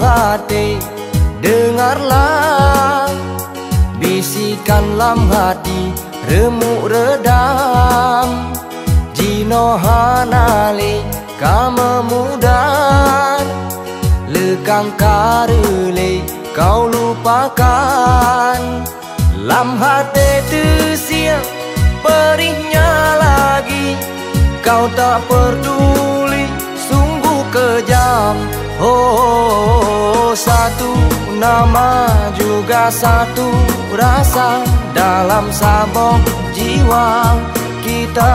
hati. Dengarlah Bisikan lam hati Remuk redam. Jino hanali Kamemudan Lekang karele Kau lupakan. Lam hati tersiap Perihnya lagi. Kau tak peduli Oh satu nama juga satu rasa Dalam sabok jiwa kita.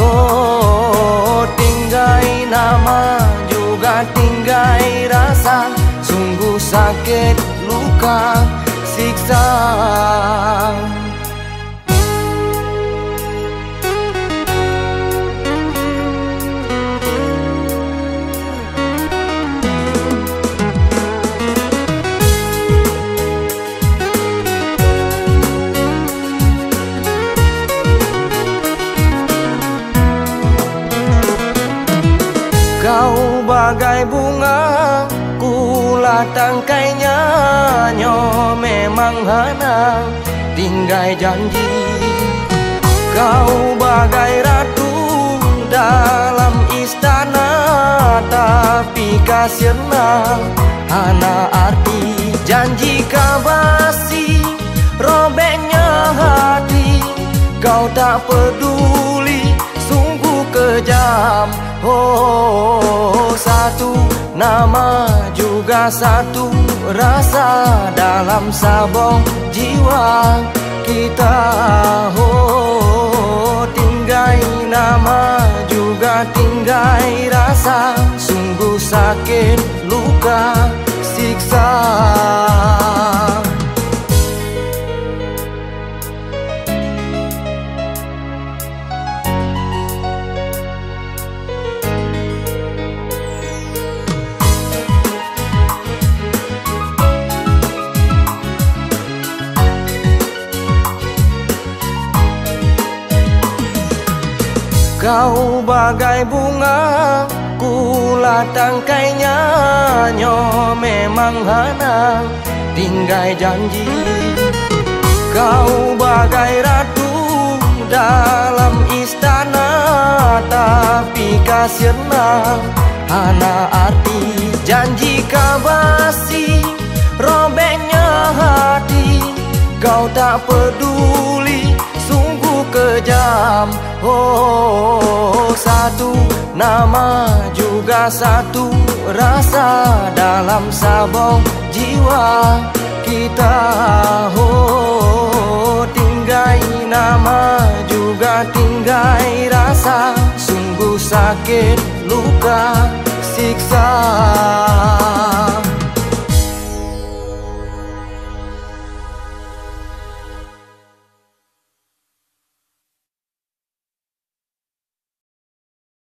Oh tinggai nama juga tinggai rasa Sungguh sakit luka siksa bagai bunga Kula tangkainya Nyo memang hana Tinggai janji Kau bagai ratu Dalam istana Tapi kasirna Hana arti Janji kabasi Robeknya hati. Kau tak peduli Sungguh kejam. Oh satu nama juga satu rasa dalam sabong jiwa kita. Oh tinggai nama juga tinggai rasa Sungguh sakit luka siksa Kau bagai bunga Kula tangkainya Nyo memang hana Tinggai janji. Kau bagai ratu Dalam istana Tapi kasirna Hana arti Janji kabasi Oh satu nama juga satu rasa dalam sabong jiwa kita. Oh tinggai nama juga tinggai rasa Sungguh sakit luka